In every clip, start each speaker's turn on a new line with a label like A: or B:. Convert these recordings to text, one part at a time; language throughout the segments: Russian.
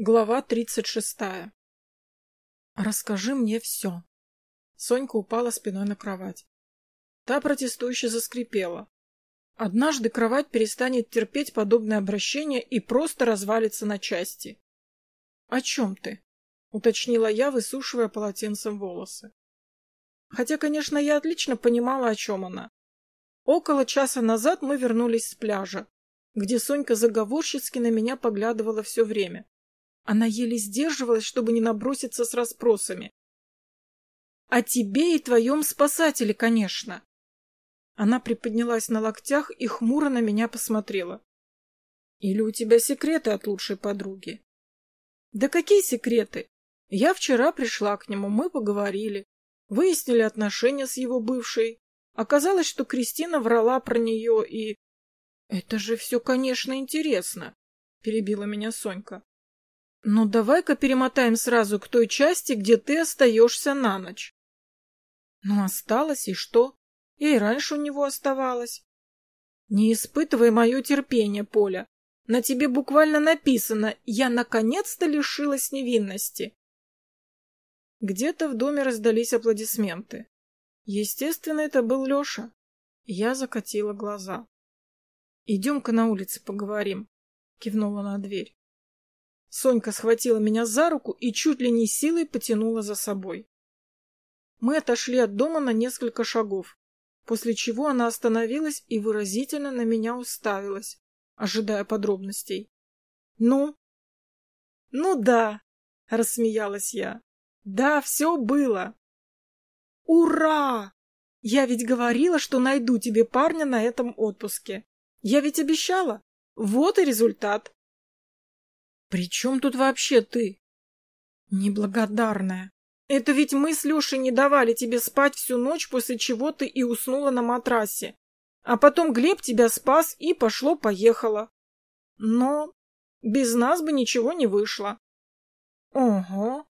A: Глава тридцать шестая. «Расскажи мне все». Сонька упала спиной на кровать. Та протестующе заскрипела. Однажды кровать перестанет терпеть подобное обращение и просто развалится на части. «О чем ты?» — уточнила я, высушивая полотенцем волосы. Хотя, конечно, я отлично понимала, о чем она. Около часа назад мы вернулись с пляжа, где Сонька заговорщицки на меня поглядывала все время. Она еле сдерживалась, чтобы не наброситься с расспросами. — О тебе и твоем спасателе, конечно. Она приподнялась на локтях и хмуро на меня посмотрела. — Или у тебя секреты от лучшей подруги? — Да какие секреты? Я вчера пришла к нему, мы поговорили, выяснили отношения с его бывшей. Оказалось, что Кристина врала про нее и... — Это же все, конечно, интересно, — перебила меня Сонька. Ну, давай-ка перемотаем сразу к той части, где ты остаешься на ночь. Ну, осталось, и что? Я и раньше у него оставалась. Не испытывай мое терпение, Поля. На тебе буквально написано «Я наконец-то лишилась невинности». Где-то в доме раздались аплодисменты. Естественно, это был Леша. Я закатила глаза. «Идем-ка на улице поговорим», — кивнула на дверь. Сонька схватила меня за руку и чуть ли не силой потянула за собой. Мы отошли от дома на несколько шагов, после чего она остановилась и выразительно на меня уставилась, ожидая подробностей. «Ну?» «Ну да», — рассмеялась я. «Да, все было». «Ура! Я ведь говорила, что найду тебе парня на этом отпуске. Я ведь обещала. Вот и результат. «При чем тут вообще ты?» «Неблагодарная. Это ведь мы с Лешей не давали тебе спать всю ночь, после чего ты и уснула на матрасе. А потом Глеб тебя спас и пошло-поехало. Но без нас бы ничего не вышло». «Ого!»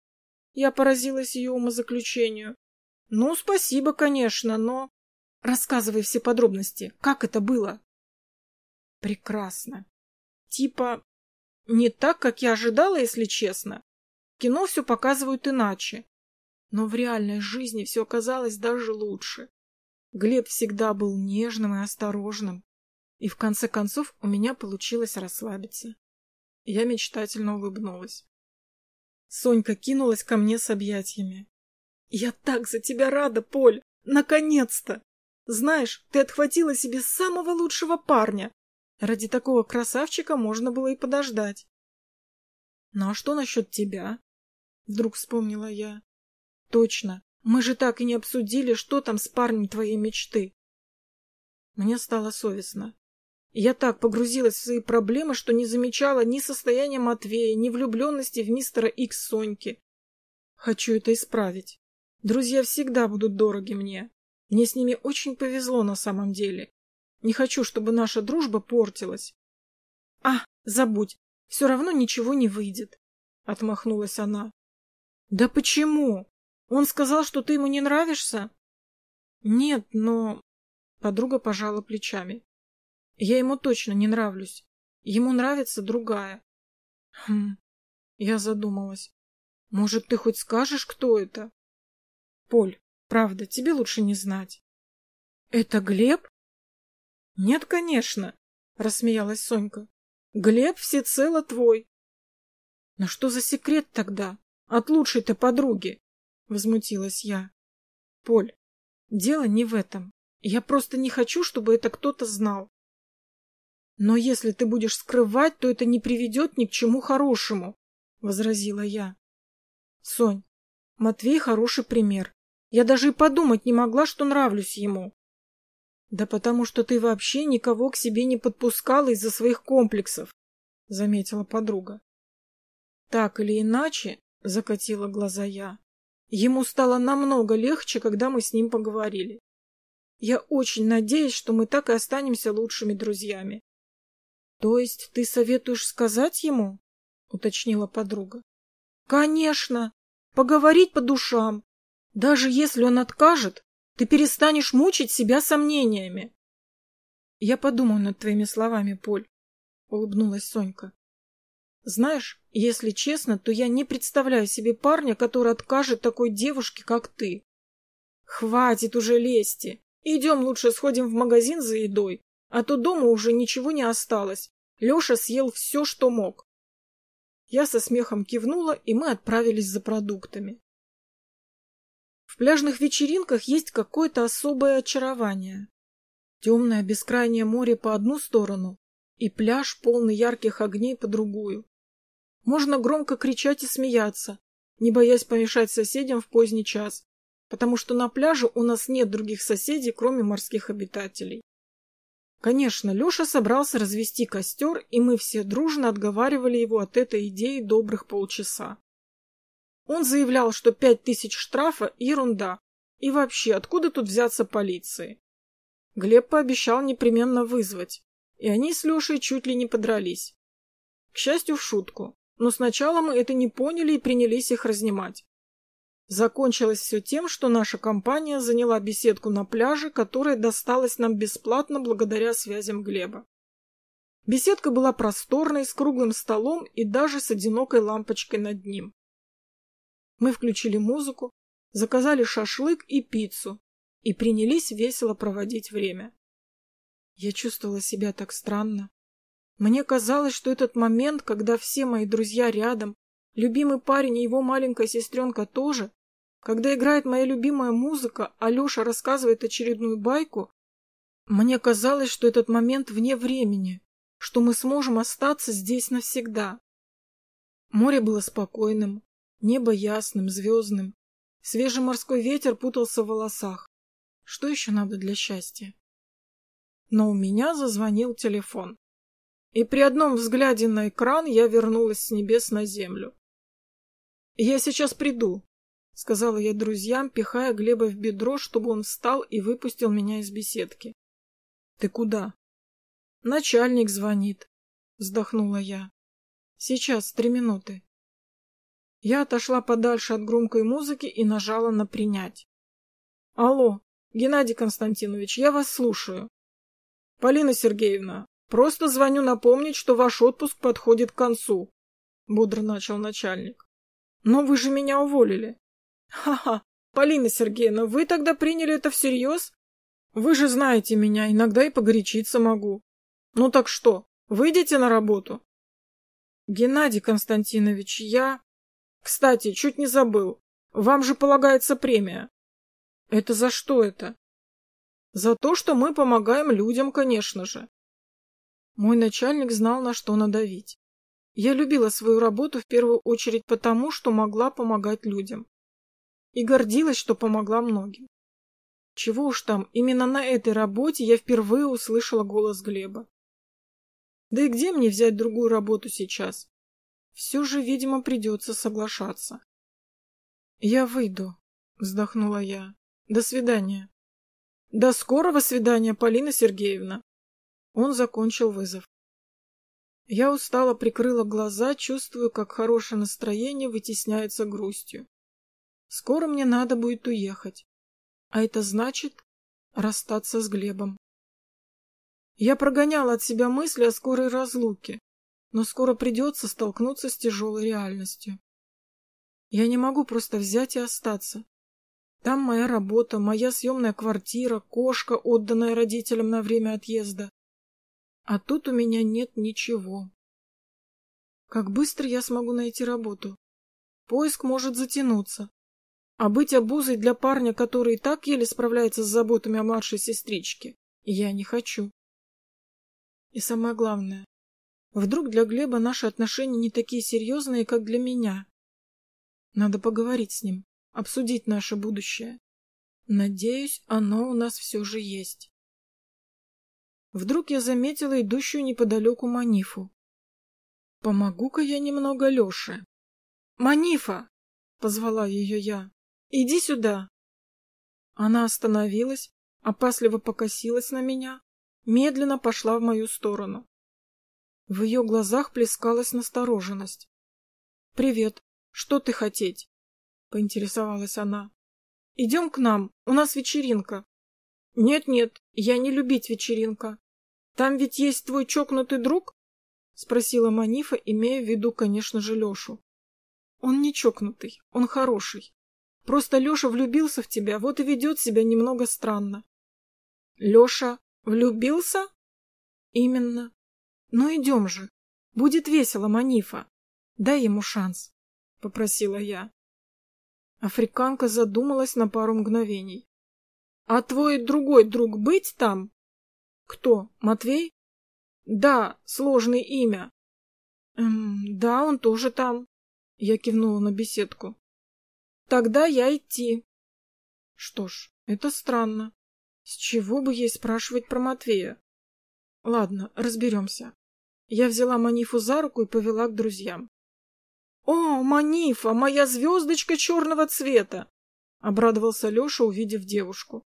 A: Я поразилась ее умозаключению. «Ну, спасибо, конечно, но...» «Рассказывай все подробности. Как это было?» «Прекрасно. Типа, не так, как я ожидала, если честно. В кино все показывают иначе. Но в реальной жизни все оказалось даже лучше. Глеб всегда был нежным и осторожным. И в конце концов у меня получилось расслабиться. Я мечтательно улыбнулась. Сонька кинулась ко мне с объятиями. «Я так за тебя рада, Поль! Наконец-то! Знаешь, ты отхватила себе самого лучшего парня, Ради такого красавчика можно было и подождать. «Ну а что насчет тебя?» Вдруг вспомнила я. «Точно, мы же так и не обсудили, что там с парнем твоей мечты». Мне стало совестно. Я так погрузилась в свои проблемы, что не замечала ни состояния Матвея, ни влюбленности в мистера Икс Соньки. Хочу это исправить. Друзья всегда будут дороги мне. Мне с ними очень повезло на самом деле. Не хочу, чтобы наша дружба портилась. — А, забудь, все равно ничего не выйдет, — отмахнулась она. — Да почему? Он сказал, что ты ему не нравишься? — Нет, но... Подруга пожала плечами. — Я ему точно не нравлюсь. Ему нравится другая. — Хм... Я задумалась. — Может, ты хоть скажешь, кто это? — Поль, правда, тебе лучше не знать. — Это Глеб? — Нет, конечно, — рассмеялась Сонька. — Глеб всецело твой. — Но что за секрет тогда? От лучшей-то подруги? — возмутилась я. — Поль, дело не в этом. Я просто не хочу, чтобы это кто-то знал. Но если ты будешь скрывать, то это не приведет ни к чему хорошему, — возразила я. — Сонь, Матвей хороший пример. Я даже и подумать не могла, что нравлюсь ему. Да потому что ты вообще никого к себе не подпускала из-за своих комплексов, заметила подруга. Так или иначе, закатила глаза я. Ему стало намного легче, когда мы с ним поговорили. Я очень надеюсь, что мы так и останемся лучшими друзьями. — То есть ты советуешь сказать ему? — уточнила подруга. — Конечно! Поговорить по душам. Даже если он откажет, ты перестанешь мучить себя сомнениями. — Я подумаю над твоими словами, Поль, — улыбнулась Сонька. Знаешь, если честно, то я не представляю себе парня, который откажет такой девушке, как ты. Хватит уже лезти. Идем лучше сходим в магазин за едой, а то дома уже ничего не осталось. Леша съел все, что мог. Я со смехом кивнула, и мы отправились за продуктами. В пляжных вечеринках есть какое-то особое очарование. Темное бескрайнее море по одну сторону и пляж, полный ярких огней, по другую. Можно громко кричать и смеяться, не боясь помешать соседям в поздний час, потому что на пляже у нас нет других соседей, кроме морских обитателей. Конечно, Леша собрался развести костер, и мы все дружно отговаривали его от этой идеи добрых полчаса. Он заявлял, что пять тысяч штрафа – ерунда. И вообще, откуда тут взяться полиции? Глеб пообещал непременно вызвать, и они с Лешей чуть ли не подрались. К счастью, в шутку, но сначала мы это не поняли и принялись их разнимать. Закончилось все тем, что наша компания заняла беседку на пляже, которая досталась нам бесплатно благодаря связям Глеба. Беседка была просторной, с круглым столом и даже с одинокой лампочкой над ним. Мы включили музыку, заказали шашлык и пиццу и принялись весело проводить время. Я чувствовала себя так странно. Мне казалось, что этот момент, когда все мои друзья рядом, Любимый парень и его маленькая сестренка тоже. Когда играет моя любимая музыка, а Леша рассказывает очередную байку, мне казалось, что этот момент вне времени, что мы сможем остаться здесь навсегда. Море было спокойным, небо ясным, звездным. Свежий морской ветер путался в волосах. Что еще надо для счастья? Но у меня зазвонил телефон. И при одном взгляде на экран я вернулась с небес на землю. «Я сейчас приду», — сказала я друзьям, пихая Глеба в бедро, чтобы он встал и выпустил меня из беседки. «Ты куда?» «Начальник звонит», — вздохнула я. «Сейчас, три минуты». Я отошла подальше от громкой музыки и нажала на «принять». «Алло, Геннадий Константинович, я вас слушаю». «Полина Сергеевна, просто звоню напомнить, что ваш отпуск подходит к концу», — бодро начал начальник. Но вы же меня уволили. Ха-ха, Полина Сергеевна, вы тогда приняли это всерьез? Вы же знаете меня, иногда и погорячиться могу. Ну так что, выйдете на работу? Геннадий Константинович, я... Кстати, чуть не забыл. Вам же полагается премия. Это за что это? За то, что мы помогаем людям, конечно же. Мой начальник знал, на что надавить. Я любила свою работу в первую очередь потому, что могла помогать людям. И гордилась, что помогла многим. Чего уж там, именно на этой работе я впервые услышала голос Глеба. Да и где мне взять другую работу сейчас? Все же, видимо, придется соглашаться. «Я выйду», — вздохнула я. «До свидания». «До скорого свидания, Полина Сергеевна». Он закончил вызов. Я устало прикрыла глаза, чувствую, как хорошее настроение вытесняется грустью. Скоро мне надо будет уехать. А это значит расстаться с Глебом. Я прогоняла от себя мысли о скорой разлуке, но скоро придется столкнуться с тяжелой реальностью. Я не могу просто взять и остаться. Там моя работа, моя съемная квартира, кошка, отданная родителям на время отъезда. А тут у меня нет ничего. Как быстро я смогу найти работу? Поиск может затянуться. А быть обузой для парня, который и так еле справляется с заботами о младшей сестричке, я не хочу. И самое главное, вдруг для Глеба наши отношения не такие серьезные, как для меня. Надо поговорить с ним, обсудить наше будущее. Надеюсь, оно у нас все же есть. Вдруг я заметила идущую неподалеку Манифу. «Помогу-ка я немного Леше». «Манифа!» — позвала ее я. «Иди сюда!» Она остановилась, опасливо покосилась на меня, медленно пошла в мою сторону. В ее глазах плескалась настороженность. «Привет. Что ты хотеть?» — поинтересовалась она. «Идем к нам. У нас вечеринка». «Нет-нет, я не любить вечеринка. Там ведь есть твой чокнутый друг? спросила Манифа, имея в виду, конечно же, Лешу. Он не чокнутый, он хороший. Просто Леша влюбился в тебя, вот и ведет себя немного странно. Леша влюбился? Именно. Ну идем же. Будет весело, Манифа. Дай ему шанс, попросила я. Африканка задумалась на пару мгновений. А твой другой друг быть там? Кто, Матвей? Да, сложное имя. Эм, да, он тоже там. Я кивнула на беседку. Тогда я идти. Что ж, это странно. С чего бы ей спрашивать про Матвея? Ладно, разберемся. Я взяла Манифу за руку и повела к друзьям. «О, Манифа, моя звездочка черного цвета!» — обрадовался Леша, увидев девушку.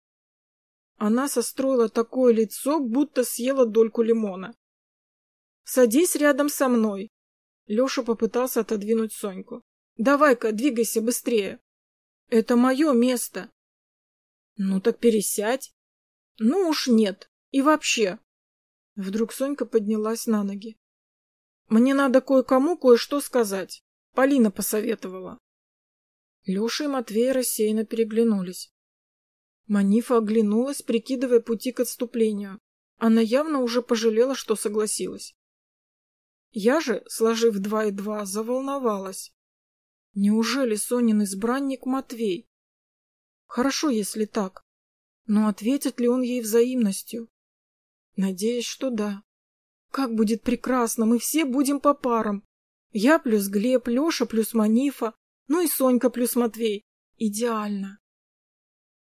A: Она состроила такое лицо, будто съела дольку лимона. «Садись рядом со мной!» Леша попытался отодвинуть Соньку. «Давай-ка, двигайся быстрее!» «Это мое место!» «Ну так пересядь!» «Ну уж нет! И вообще!» Вдруг Сонька поднялась на ноги. «Мне надо кое-кому кое-что сказать. Полина посоветовала». Леша и Матвей рассеянно переглянулись. Манифа оглянулась, прикидывая пути к отступлению. Она явно уже пожалела, что согласилась. Я же, сложив два и два, заволновалась. Неужели Сонин избранник Матвей? Хорошо, если так. Но ответит ли он ей взаимностью? Надеюсь, что да. Как будет прекрасно, мы все будем по парам. Я плюс Глеб, Леша плюс Манифа, ну и Сонька плюс Матвей. Идеально.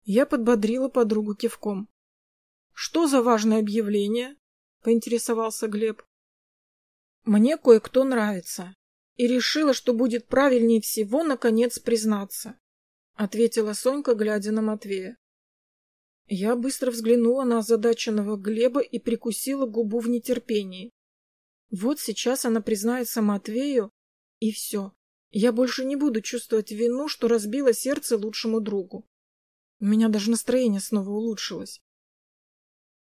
A: Я подбодрила подругу кивком. «Что за важное объявление?» — поинтересовался Глеб. «Мне кое-кто нравится, и решила, что будет правильнее всего, наконец, признаться», — ответила Сонька, глядя на Матвея. Я быстро взглянула на озадаченного Глеба и прикусила губу в нетерпении. Вот сейчас она признается Матвею, и все. Я больше не буду чувствовать вину, что разбила сердце лучшему другу. У меня даже настроение снова улучшилось.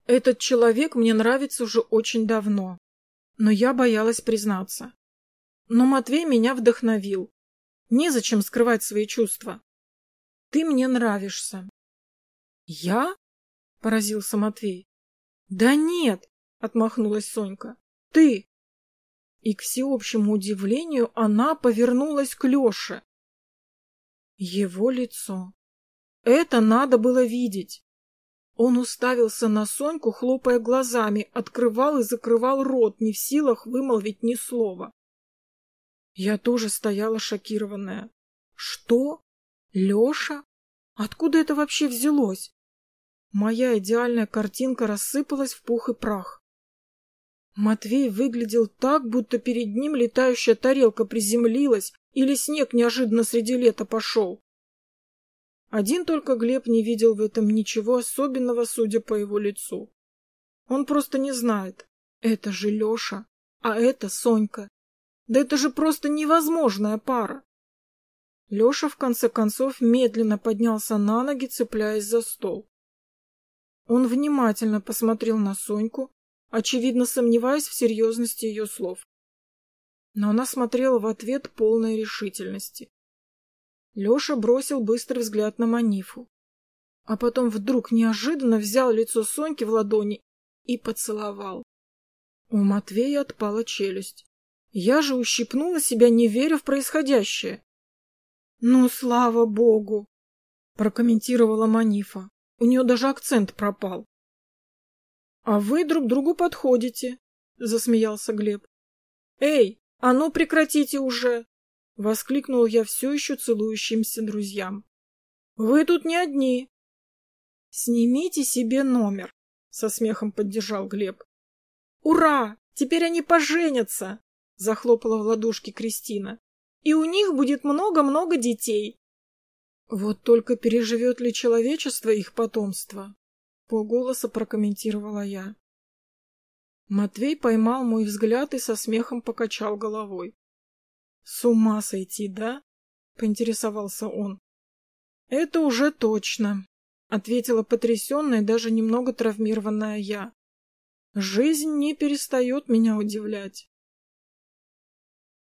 A: Этот человек мне нравится уже очень давно, но я боялась признаться. Но Матвей меня вдохновил. Незачем скрывать свои чувства. Ты мне нравишься, «Я?» — поразился Матвей. «Да нет!» — отмахнулась Сонька. «Ты!» И к всеобщему удивлению она повернулась к Леше. Его лицо. Это надо было видеть. Он уставился на Соньку, хлопая глазами, открывал и закрывал рот, не в силах вымолвить ни слова. Я тоже стояла шокированная. Что? Леша? Откуда это вообще взялось? Моя идеальная картинка рассыпалась в пух и прах. Матвей выглядел так, будто перед ним летающая тарелка приземлилась или снег неожиданно среди лета пошел. Один только Глеб не видел в этом ничего особенного, судя по его лицу. Он просто не знает. Это же Леша, а это Сонька. Да это же просто невозможная пара. Леша, в конце концов, медленно поднялся на ноги, цепляясь за стол. Он внимательно посмотрел на Соньку, очевидно сомневаясь в серьезности ее слов. Но она смотрела в ответ полной решительности. Леша бросил быстрый взгляд на Манифу, а потом вдруг неожиданно взял лицо Соньки в ладони и поцеловал. У Матвея отпала челюсть. Я же ущипнула себя, не веря в происходящее. — Ну, слава богу! — прокомментировала Манифа. У нее даже акцент пропал. — А вы друг другу подходите, — засмеялся Глеб. — Эй, а ну прекратите уже! — воскликнул я все еще целующимся друзьям. — Вы тут не одни. — Снимите себе номер, — со смехом поддержал Глеб. — Ура! Теперь они поженятся! — захлопала в ладошки Кристина. — И у них будет много-много детей. Вот только переживет ли человечество их потомство? Полголоса прокомментировала я. Матвей поймал мой взгляд и со смехом покачал головой. С ума сойти, да? Поинтересовался он. Это уже точно, ответила потрясенная, даже немного травмированная я. Жизнь не перестает меня удивлять.